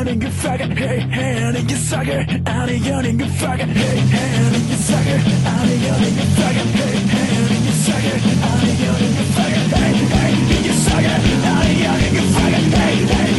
yawning, you faggot, hey, hey, you sucker. Out of yawning, you faggot, hey, hey, you sucker. Out of yawning, you faggot, hey, hey, you sucker. Out of yawning, you faggot, hey, hey, you sucker. Out of yawning, you faggot, hey, hey.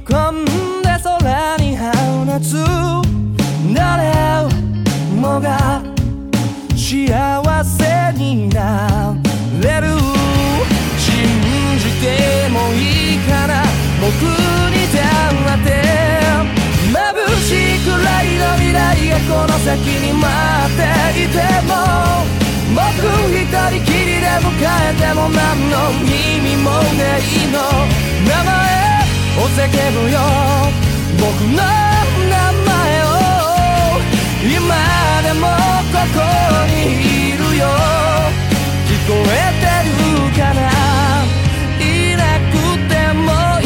飲み込んで空に放つ誰もが幸せになれる。信じてもいいかな僕に黙って。眩しいくらいの未来がこの先に待っていても。僕一人きりで迎えても何の意味もないの。名前を叫ぶよ僕の名前を今でもここにいるよ聞こえてるかないなくてもい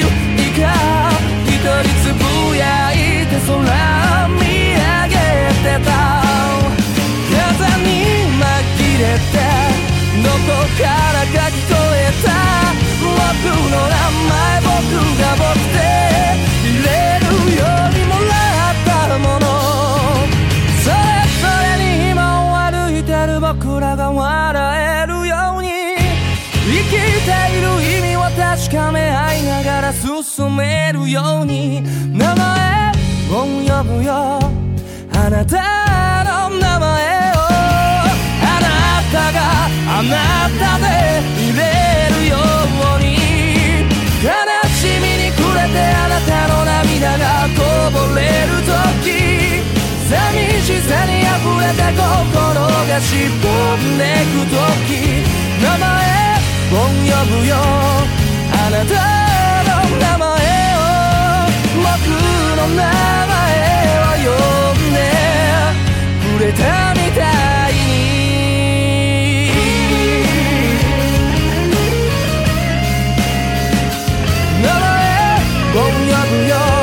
いか一人つぶやいて空見上げてた風に紛れてどこからか聞こえの名前僕が僕でいれるようにもらったもの。それぞれに今を歩いてる僕らが笑えるように。生きている意味を確かめ合いながら進めるように。名前を呼ぶよ。あなたの名前を。あなたがあなたでいれるよ。うにこぼれる時寂しさに溢れて心がしぼんでく時名前を呼ぶよあなたの名前を僕の名前を呼んでくれたみたい名前を呼ぶよ。